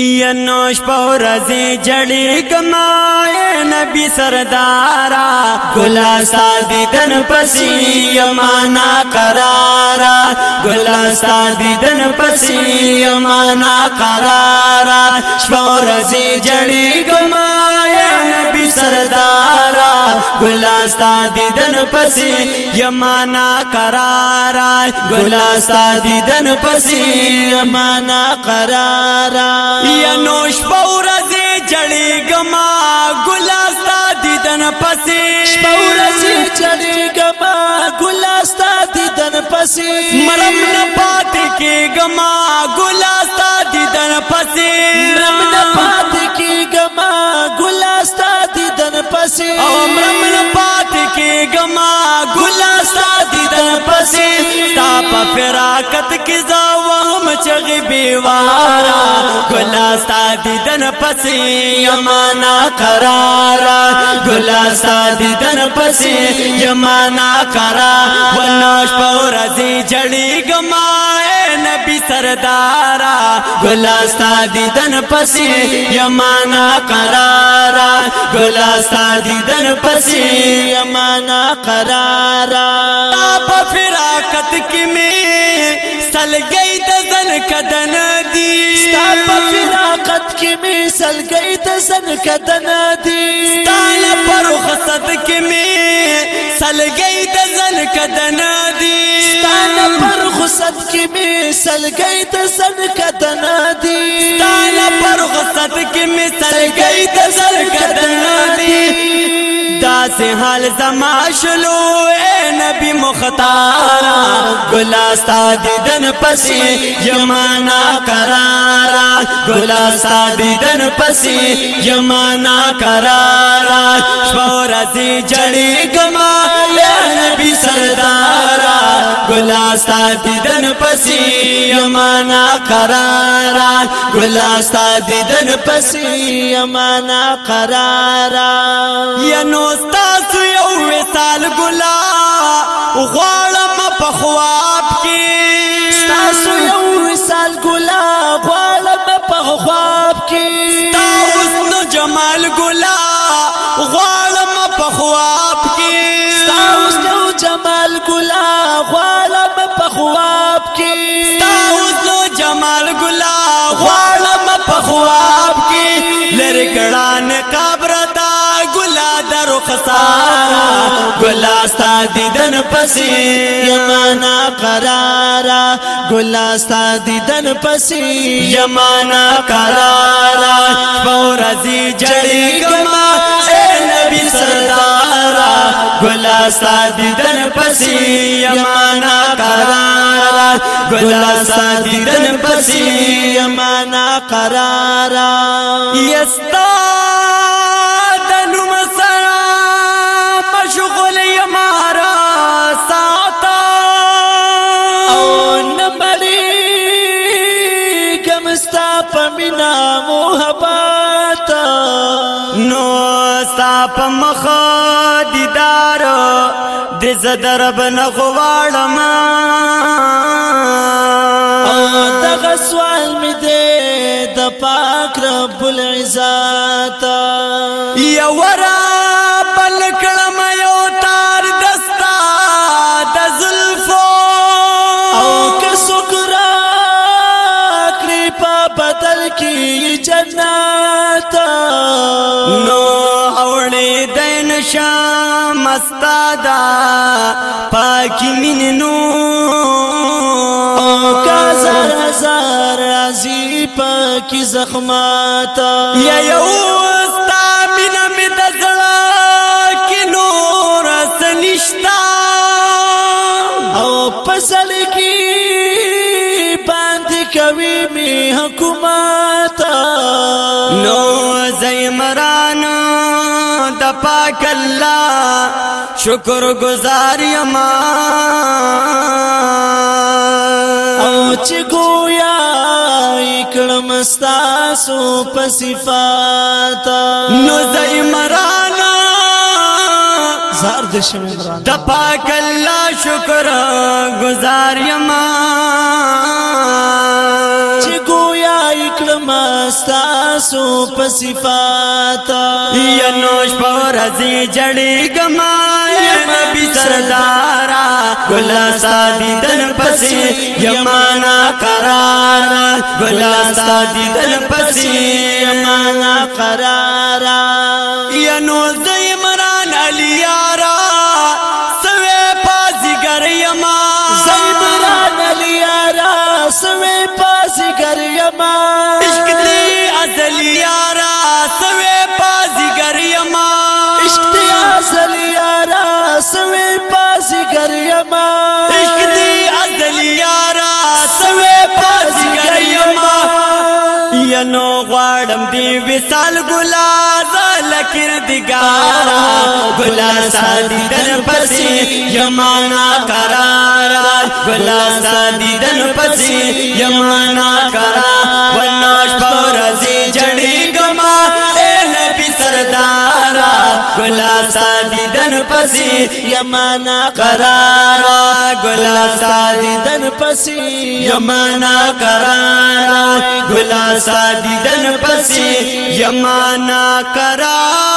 یا نوش پورزی جڑی گمائے نبی سردارا گلا سادی دن پسی یمانا قرارا گلا سادی دن پسی یمانا قرارا شپورزی جڑی گمائے نبی سردارا گلا سادی دن پسی یمانا قرارا گلا سادی دن پسی یمانا قرارا یا نوش پورا زی جڑی گما گلاستا دیدن پسی شپورا زی جڑی گما گلاستا دیدن پسی مرم نپات کی گما گلاستا دیدن پسی مرم نپات کی گما گلاستا دیدن پسی او مرم نپات کی گما گلاستا دیدن پسی تا پا فراکت کی زاوہ مچغی بیوارا گلا دیدن پسی یمانا قرارا گلا سا دیدن پسی یمانا قرارا ونوش پورزی جڑی گمائے نبی سردارا گلا ستا دیدن پسی یمانا قرارا گلا ستا دیدن پسی یمانا قرارا تا پا فراقت کی میرا سلګي د زن کدن دی ستا په فراقت کې مې سلګي د زن کدن دی ستا پر خصد کې مې سلګي زن کدن دی ستا پر خصد کې مې سلګي زن کدن دی پر داسې حال زما شلو اے نبی مختار ګلا ستا دیدن پسې یمانا قرارا ګلا ستا دیدن پسې یمانا قرارا شور دې جړې ګما نبی سردارا ګلا ستا دیدن پسې یمانا قرارا ګلا ستا دیدن پسې یمانا قرارا یا نوستا یو وسال ګلا غواړم په خواب کې تاسو نو جمال په خواب کې تاسو نو جمال خواب کې تاسو نو جمال خواب کې لری کړه نه نکابرا او خسارا ګلاستا دیدن پسې یمانا قرارا ګلاستا دیدن پسې یمانا قرارا فورزي جړې کما اے نبی سردارا ګلاستا دیدن پسې یمانا قرارا ګلاستا دیدن پسې یمانا قرارا یستا عاجز درب نه غواړم دغه سوال مې دی د پاک رب العزت یا ورا بل کلم یو تار دستا د زلفو او که سکرا کړي په بدل کې جنت نو مستادا پاکی من نو کازر هزار عزی پاکی زخماتا یا یو استا من امد ازلا کی نور سنشتا او پسل کی باندی کوی می حکوماتا نو زیمرانا پاک الله شکر گزار یما او چې ګویا کړم ستاسو په صفات نو زایمرانا زار د شمران د پاک الله شکر گزار یما استاسو په صفات یا نوش پر ازي جړې گما یم بي سردارا ګل سادیدن پسې یمانا قرارا ګل سادیدن پسې یمانا قرارا یا نو زیمران علی یارا سوې پازګر یما زیمران علی یارا سوې یما عشق دی کرما اس سوے راس یما عشق دی سلیہ راس سوے پاس یما نو غواړم دی وصال ګلا زلکر دګارا ګلا سادي دن پسې یمانا قرارا ګلا سادي دن پسې یمانا قرارا گلا سادی دن پسی یمانا قرارا گلا سادی دن پسی یمانا قرارا گلا سادی دن پسی یمانا قرارا